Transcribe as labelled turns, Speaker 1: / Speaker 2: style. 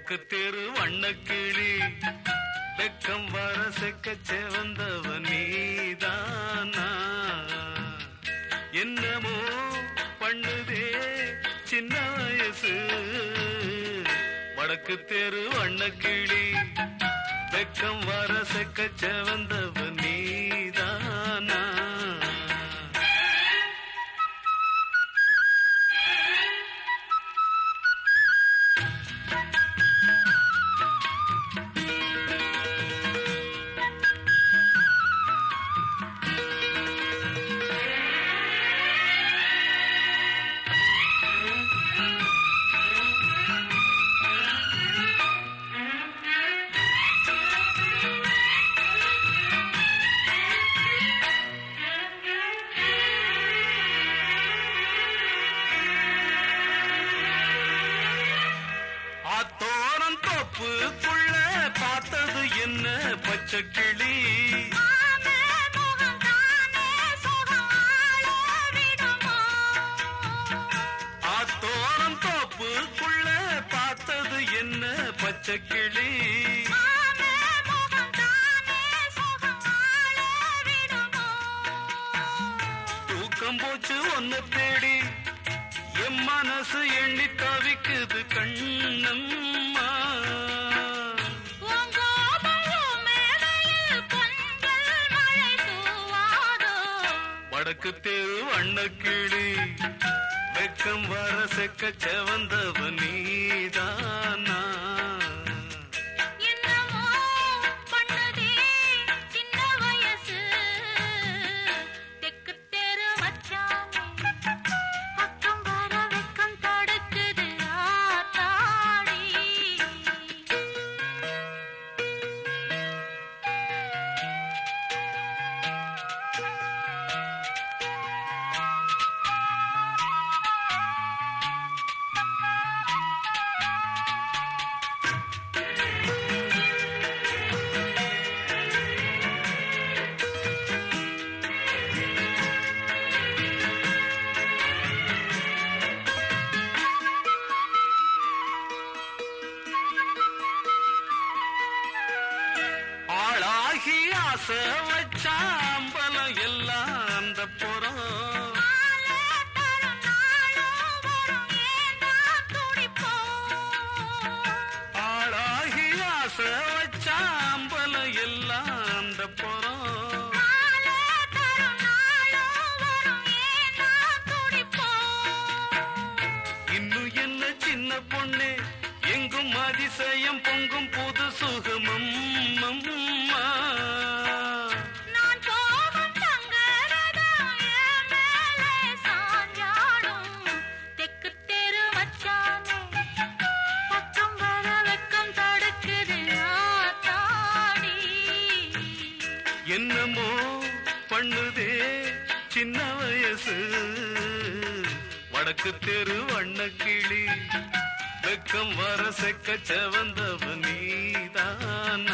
Speaker 1: வடக்கு தெரு வண்ணக்கிளி. வெக்கம் வர செக்க செவந்தவ நீதானா? என்னமோ பண்ணுதே சின்ன வயசு வடக்கு தெரு வண்ணக்கிளி. வெக்கம் வர செக்க செவந்தவ நீதானா? கிளி. ஆத்தோரம் தோப்புக்குள்ள பார்த்தது என்ன பச்சை கிளி? தூக்கம் போச்சு ஒன்னு தேடி. என் மனசு எண்ணி தவிக்குது கண்ணம்மா. வடக்கு தெரு வண்ணக்கிளி வெக்கம் வர செக்க செவந்தவ நீதான். ஆளாகி ஆசை வச்சாம்பலம் எல்லாம் அந்த புறம். ஆளாகி ஆசை வச்சாம்பலம் எல்லாம் அந்த புறம். இன்னும் என்ன சின்ன பொண்ணு? எங்கும் அதிசயம் பொங்கும் புது சின்ன வயசு. வடக்கு தெரு வண்ண கிளி வெக்கம் வர செக்க செவந்தவ நீதான்?